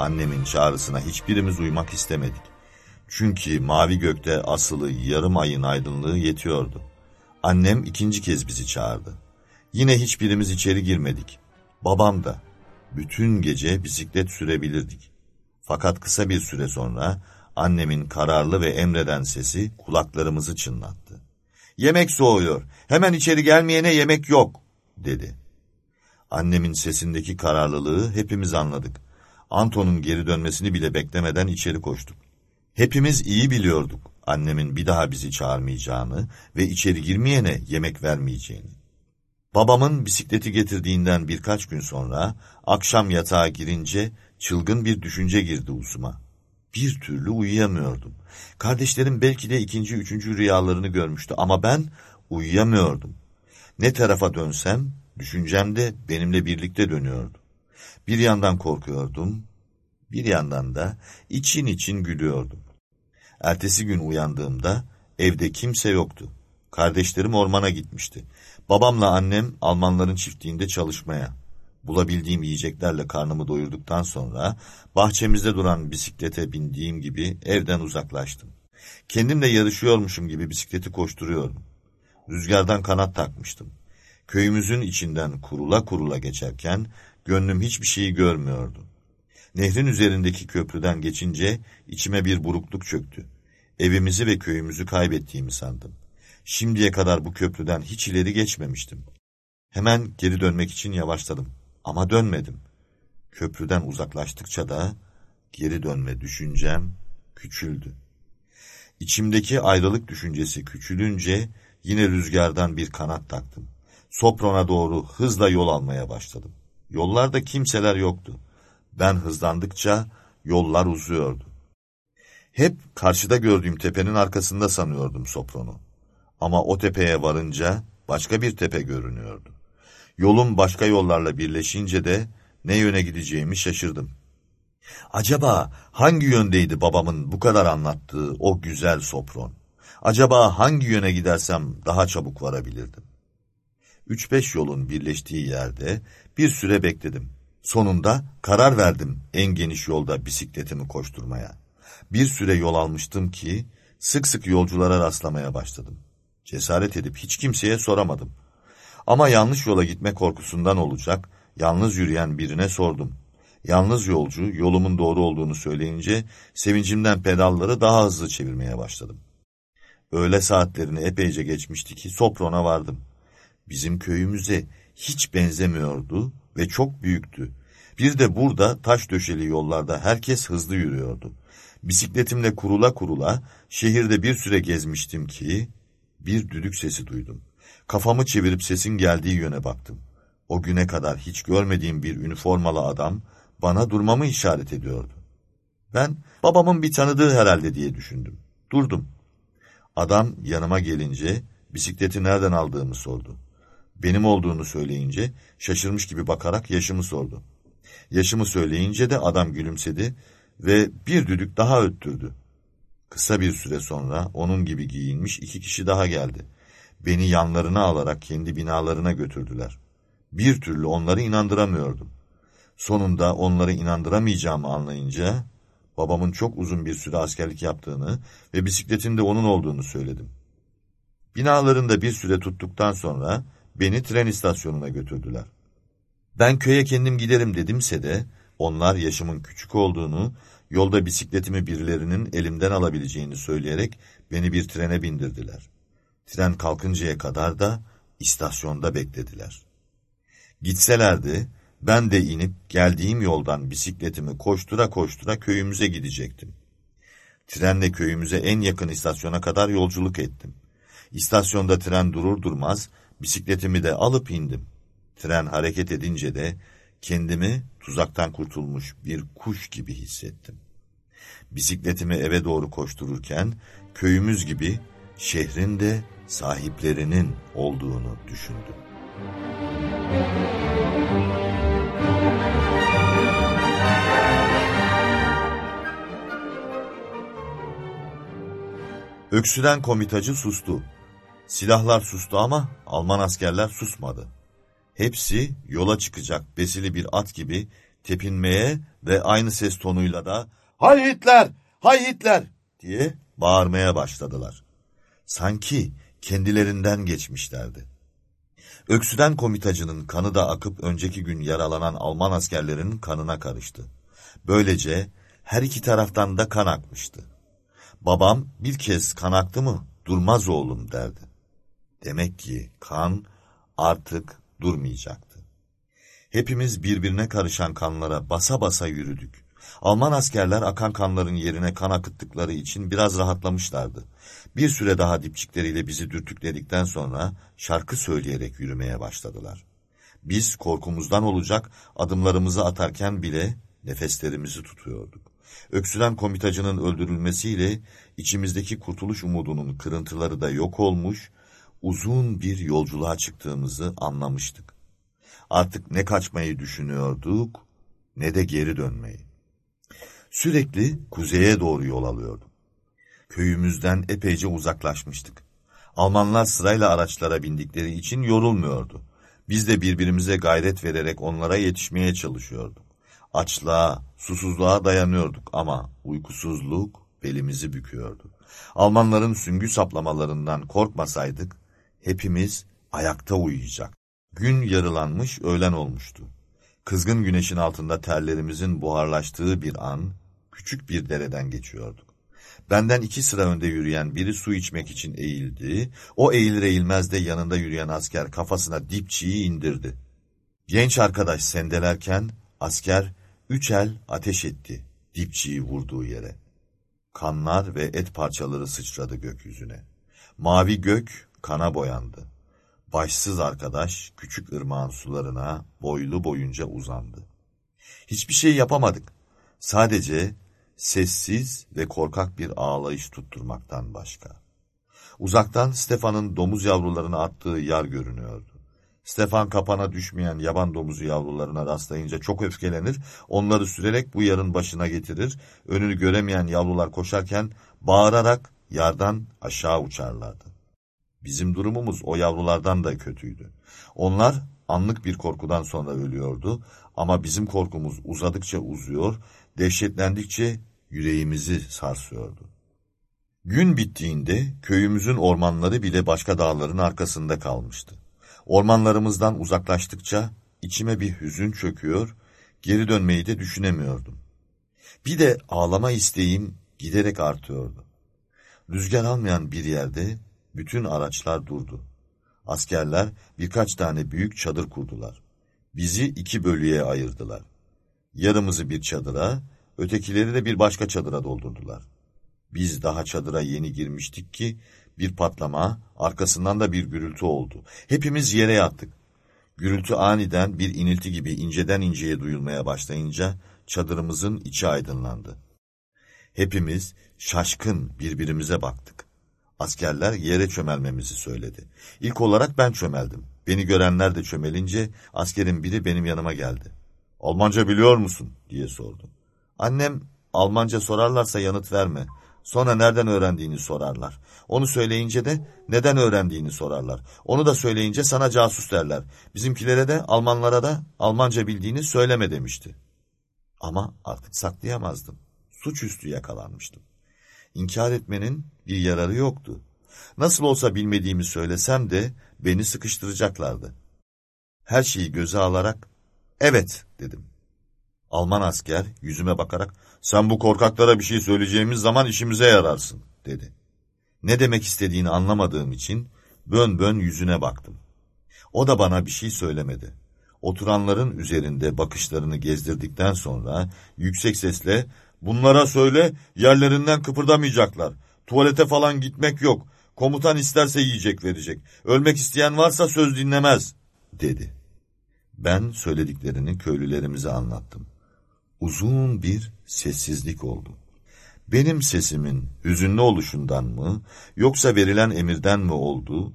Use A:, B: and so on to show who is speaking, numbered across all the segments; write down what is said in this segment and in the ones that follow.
A: Annemin çağrısına hiçbirimiz uymak istemedik. Çünkü mavi gökte asılı yarım ayın aydınlığı yetiyordu. Annem ikinci kez bizi çağırdı. Yine hiçbirimiz içeri girmedik. Babam da. Bütün gece bisiklet sürebilirdik. Fakat kısa bir süre sonra annemin kararlı ve emreden sesi kulaklarımızı çınlattı. Yemek soğuyor, hemen içeri gelmeyene yemek yok, dedi. Annemin sesindeki kararlılığı hepimiz anladık. Anton'un geri dönmesini bile beklemeden içeri koştuk. Hepimiz iyi biliyorduk annemin bir daha bizi çağırmayacağını ve içeri girmeyene yemek vermeyeceğini. Babamın bisikleti getirdiğinden birkaç gün sonra akşam yatağa girince çılgın bir düşünce girdi uzuma. Bir türlü uyuyamıyordum. Kardeşlerim belki de ikinci, üçüncü rüyalarını görmüştü ama ben uyuyamıyordum. Ne tarafa dönsem düşüncem de benimle birlikte dönüyordu. Bir yandan korkuyordum, bir yandan da için için gülüyordum. Ertesi gün uyandığımda evde kimse yoktu. Kardeşlerim ormana gitmişti. Babamla annem Almanların çiftliğinde çalışmaya. Bulabildiğim yiyeceklerle karnımı doyurduktan sonra bahçemizde duran bisiklete bindiğim gibi evden uzaklaştım. Kendimle yarışıyormuşum gibi bisikleti koşturuyordum. Rüzgardan kanat takmıştım. Köyümüzün içinden kurula kurula geçerken gönlüm hiçbir şeyi görmüyordu. Nehrin üzerindeki köprüden geçince içime bir burukluk çöktü. Evimizi ve köyümüzü kaybettiğimi sandım. Şimdiye kadar bu köprüden hiç ileri geçmemiştim. Hemen geri dönmek için yavaşladım ama dönmedim. Köprüden uzaklaştıkça da geri dönme düşüncem küçüldü. İçimdeki ayrılık düşüncesi küçülünce yine rüzgardan bir kanat taktım. Sopron'a doğru hızla yol almaya başladım. Yollarda kimseler yoktu. Ben hızlandıkça yollar uzuyordu. Hep karşıda gördüğüm tepenin arkasında sanıyordum Sopron'u. Ama o tepeye varınca başka bir tepe görünüyordu. Yolum başka yollarla birleşince de ne yöne gideceğimi şaşırdım. Acaba hangi yöndeydi babamın bu kadar anlattığı o güzel Sopron? Acaba hangi yöne gidersem daha çabuk varabilirdim? Üç beş yolun birleştiği yerde bir süre bekledim. Sonunda karar verdim en geniş yolda bisikletimi koşturmaya. Bir süre yol almıştım ki sık sık yolculara rastlamaya başladım. Cesaret edip hiç kimseye soramadım. Ama yanlış yola gitme korkusundan olacak, yalnız yürüyen birine sordum. Yalnız yolcu yolumun doğru olduğunu söyleyince sevincimden pedalları daha hızlı çevirmeye başladım. Öğle saatlerini epeyce geçmişti ki Sopron'a vardım. Bizim köyümüze hiç benzemiyordu ve çok büyüktü. Bir de burada taş döşeli yollarda herkes hızlı yürüyordu. Bisikletimle kurula kurula şehirde bir süre gezmiştim ki bir düdük sesi duydum. Kafamı çevirip sesin geldiği yöne baktım. O güne kadar hiç görmediğim bir üniformalı adam bana durmamı işaret ediyordu. Ben babamın bir tanıdığı herhalde diye düşündüm. Durdum. Adam yanıma gelince bisikleti nereden aldığımı sordu. Benim olduğunu söyleyince şaşırmış gibi bakarak yaşımı sordu. Yaşımı söyleyince de adam gülümsedi ve bir düdük daha öttürdü. Kısa bir süre sonra onun gibi giyinmiş iki kişi daha geldi. Beni yanlarına alarak kendi binalarına götürdüler. Bir türlü onları inandıramıyordum. Sonunda onları inandıramayacağımı anlayınca babamın çok uzun bir süre askerlik yaptığını ve bisikletin de onun olduğunu söyledim. Binalarında bir süre tuttuktan sonra beni tren istasyonuna götürdüler. Ben köye kendim giderim dedimse de onlar yaşımın küçük olduğunu, yolda bisikletimi birilerinin elimden alabileceğini söyleyerek beni bir trene bindirdiler. Tren kalkıncaya kadar da istasyonda beklediler. Gitselerdi ben de inip geldiğim yoldan bisikletimi koştura koştura köyümüze gidecektim. Trenle köyümüze en yakın istasyona kadar yolculuk ettim. İstasyonda tren durur durmaz bisikletimi de alıp indim. Tren hareket edince de kendimi tuzaktan kurtulmuş bir kuş gibi hissettim. Bisikletimi eve doğru koştururken köyümüz gibi şehrin de sahiplerinin olduğunu düşündüm. Öksüden komitacı sustu. Silahlar sustu ama Alman askerler susmadı. Hepsi yola çıkacak besili bir at gibi tepinmeye ve aynı ses tonuyla da ''Hay Hitler! Hay Hitler!'' diye bağırmaya başladılar. Sanki kendilerinden geçmişlerdi. Öksüden komitacının kanı da akıp önceki gün yaralanan Alman askerlerin kanına karıştı. Böylece her iki taraftan da kan akmıştı. Babam bir kez kan aktı mı durmaz oğlum derdi. Demek ki kan artık durmayacaktı. Hepimiz birbirine karışan kanlara basa basa yürüdük. Alman askerler akan kanların yerine kan akıttıkları için biraz rahatlamışlardı. Bir süre daha dipçikleriyle bizi dürtükledikten sonra şarkı söyleyerek yürümeye başladılar. Biz korkumuzdan olacak adımlarımızı atarken bile nefeslerimizi tutuyorduk. Öksülen komitacının öldürülmesiyle içimizdeki kurtuluş umudunun kırıntıları da yok olmuş, uzun bir yolculuğa çıktığımızı anlamıştık. Artık ne kaçmayı düşünüyorduk ne de geri dönmeyi. Sürekli kuzeye doğru yol alıyordum. Köyümüzden epeyce uzaklaşmıştık. Almanlar sırayla araçlara bindikleri için yorulmuyordu. Biz de birbirimize gayret vererek onlara yetişmeye çalışıyorduk. Açlığa, susuzluğa dayanıyorduk ama uykusuzluk belimizi büküyordu. Almanların süngü saplamalarından korkmasaydık, hepimiz ayakta uyuyacak. Gün yarılanmış, öğlen olmuştu. Kızgın güneşin altında terlerimizin buharlaştığı bir an, küçük bir dereden geçiyorduk. Benden iki sıra önde yürüyen biri su içmek için eğildi. O eğilir eğilmez de yanında yürüyen asker kafasına dipçiyi indirdi. Genç arkadaş sendelerken asker üç el ateş etti dipçiyi vurduğu yere. Kanlar ve et parçaları sıçradı gökyüzüne. Mavi gök kana boyandı. Başsız arkadaş küçük ırmağın sularına boylu boyunca uzandı. Hiçbir şey yapamadık. Sadece sessiz ve korkak bir ağlayış tutturmaktan başka. Uzaktan Stefan'ın domuz yavrularını attığı yer görünüyordu. Stefan kapana düşmeyen yaban domuzu yavrularına rastlayınca çok öfkelenir, onları sürerek bu yarın başına getirir, önünü göremeyen yavrular koşarken bağırarak yardan aşağı uçarlardı. Bizim durumumuz o yavrulardan da kötüydü. Onlar anlık bir korkudan sonra ölüyordu ama bizim korkumuz uzadıkça uzuyor, dehşetlendikçe yüreğimizi sarsıyordu. Gün bittiğinde köyümüzün ormanları bile başka dağların arkasında kalmıştı. Ormanlarımızdan uzaklaştıkça içime bir hüzün çöküyor, geri dönmeyi de düşünemiyordum. Bir de ağlama isteğim giderek artıyordu. Rüzgar almayan bir yerde bütün araçlar durdu. Askerler birkaç tane büyük çadır kurdular. Bizi iki bölüye ayırdılar. Yarımızı bir çadıra, ötekileri de bir başka çadıra doldurdular. Biz daha çadıra yeni girmiştik ki bir patlama, arkasından da bir gürültü oldu. Hepimiz yere yattık. Gürültü aniden bir inilti gibi inceden inceye duyulmaya başlayınca çadırımızın içi aydınlandı. Hepimiz şaşkın birbirimize baktık. Askerler yere çömelmemizi söyledi. İlk olarak ben çömeldim. Beni görenler de çömelince askerin biri benim yanıma geldi. Almanca biliyor musun diye sordu. Annem Almanca sorarlarsa yanıt verme. Sonra nereden öğrendiğini sorarlar. Onu söyleyince de neden öğrendiğini sorarlar. Onu da söyleyince sana casus derler. Bizimkilere de Almanlara da Almanca bildiğini söyleme demişti. Ama artık saklayamazdım. Suçüstü yakalanmıştım. İnkar etmenin bir yararı yoktu. Nasıl olsa bilmediğimi söylesem de beni sıkıştıracaklardı. Her şeyi göze alarak evet dedim. Alman asker yüzüme bakarak sen bu korkaklara bir şey söyleyeceğimiz zaman işimize yararsın dedi. Ne demek istediğini anlamadığım için bön bön yüzüne baktım. O da bana bir şey söylemedi. Oturanların üzerinde bakışlarını gezdirdikten sonra yüksek sesle bunlara söyle yerlerinden kıpırdamayacaklar. Tuvalete falan gitmek yok. Komutan isterse yiyecek verecek. Ölmek isteyen varsa söz dinlemez dedi. Ben söylediklerini köylülerimize anlattım. Uzun bir sessizlik oldu. Benim sesimin hüzünlü oluşundan mı yoksa verilen emirden mi olduğu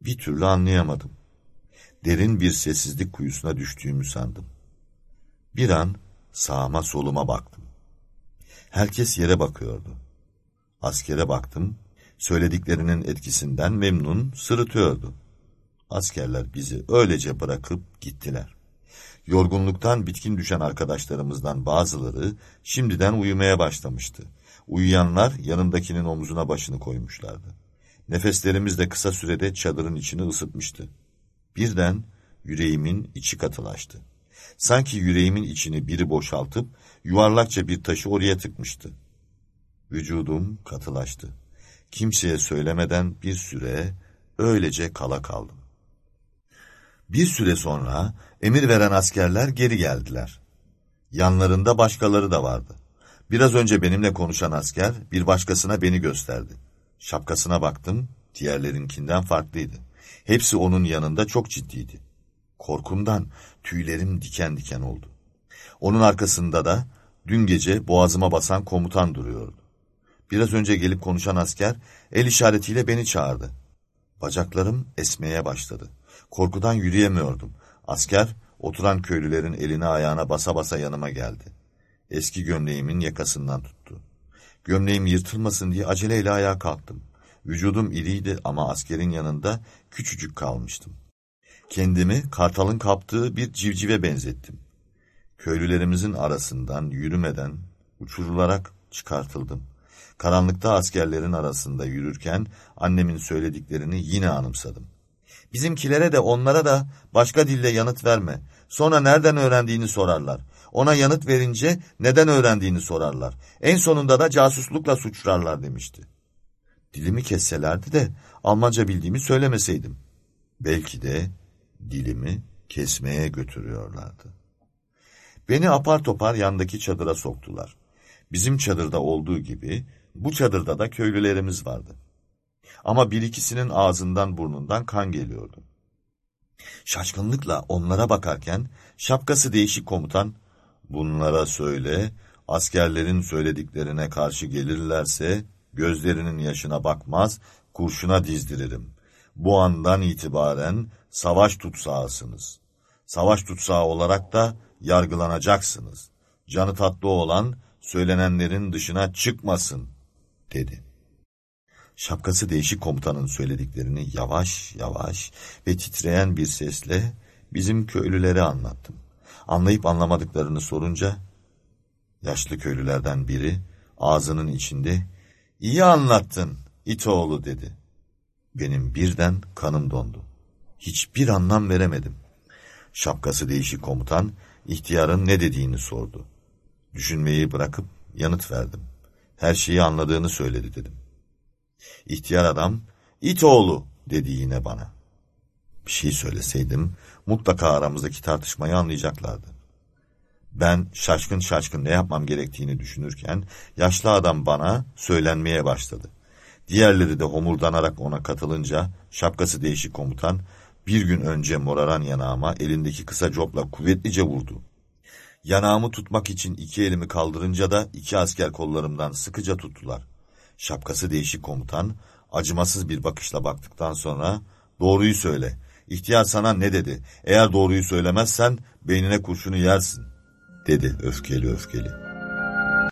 A: bir türlü anlayamadım. Derin bir sessizlik kuyusuna düştüğümü sandım. Bir an sağıma soluma baktım. Herkes yere bakıyordu. Askere baktım, söylediklerinin etkisinden memnun sırıtıyordu. Askerler bizi öylece bırakıp gittiler. Yorgunluktan bitkin düşen arkadaşlarımızdan bazıları şimdiden uyumaya başlamıştı. Uyuyanlar yanındakinin omuzuna başını koymuşlardı. Nefeslerimiz de kısa sürede çadırın içini ısıtmıştı. Birden yüreğimin içi katılaştı. Sanki yüreğimin içini biri boşaltıp yuvarlakça bir taşı oraya tıkmıştı. Vücudum katılaştı. Kimseye söylemeden bir süre öylece kala kaldım. Bir süre sonra emir veren askerler geri geldiler. Yanlarında başkaları da vardı. Biraz önce benimle konuşan asker bir başkasına beni gösterdi. Şapkasına baktım, diğerlerinkinden farklıydı. Hepsi onun yanında çok ciddiydi. Korkumdan tüylerim diken diken oldu. Onun arkasında da dün gece boğazıma basan komutan duruyordu. Biraz önce gelip konuşan asker el işaretiyle beni çağırdı. Bacaklarım esmeye başladı. Korkudan yürüyemiyordum. Asker oturan köylülerin eline ayağına basa basa yanıma geldi. Eski gömleğimin yakasından tuttu. Gömleğim yırtılmasın diye aceleyle ayağa kalktım. Vücudum iriydi ama askerin yanında küçücük kalmıştım. Kendimi kartalın kaptığı bir civcive benzettim. Köylülerimizin arasından yürümeden uçurularak çıkartıldım. Karanlıkta askerlerin arasında yürürken annemin söylediklerini yine anımsadım. Bizimkilere de onlara da başka dilde yanıt verme. Sonra nereden öğrendiğini sorarlar. Ona yanıt verince neden öğrendiğini sorarlar. En sonunda da casuslukla suçlarlar demişti. Dilimi kesselerdi de Almanca bildiğimi söylemeseydim. Belki de dilimi kesmeye götürüyorlardı. Beni apar topar yandaki çadıra soktular. Bizim çadırda olduğu gibi bu çadırda da köylülerimiz vardı. Ama bir ikisinin ağzından burnundan kan geliyordu. Şaşkınlıkla onlara bakarken şapkası değişik komutan, bunlara söyle, askerlerin söylediklerine karşı gelirlerse gözlerinin yaşına bakmaz, kurşuna dizdiririm. Bu andan itibaren savaş tutsağısınız. Savaş tutsağı olarak da yargılanacaksınız. Canı tatlı olan söylenenlerin dışına çıkmasın, dedi. Şapkası değişik komutanın söylediklerini yavaş yavaş ve titreyen bir sesle bizim köylülere anlattım. Anlayıp anlamadıklarını sorunca yaşlı köylülerden biri ağzının içinde iyi anlattın itoğlu dedi. Benim birden kanım dondu. Hiçbir anlam veremedim. Şapkası değişik komutan ihtiyarın ne dediğini sordu. Düşünmeyi bırakıp yanıt verdim. Her şeyi anladığını söyledi dedim. İhtiyar adam, it oğlu dedi yine bana. Bir şey söyleseydim mutlaka aramızdaki tartışmayı anlayacaklardı. Ben şaşkın şaşkın ne yapmam gerektiğini düşünürken yaşlı adam bana söylenmeye başladı. Diğerleri de homurdanarak ona katılınca şapkası değişik komutan bir gün önce moraran yanağıma elindeki kısa copla kuvvetlice vurdu. Yanağımı tutmak için iki elimi kaldırınca da iki asker kollarımdan sıkıca tuttular. Şapkası değişik komutan acımasız bir bakışla baktıktan sonra doğruyu söyle. İhtiyar sana ne dedi? Eğer doğruyu söylemezsen beynine kurşunu yersin dedi öfkeli öfkeli.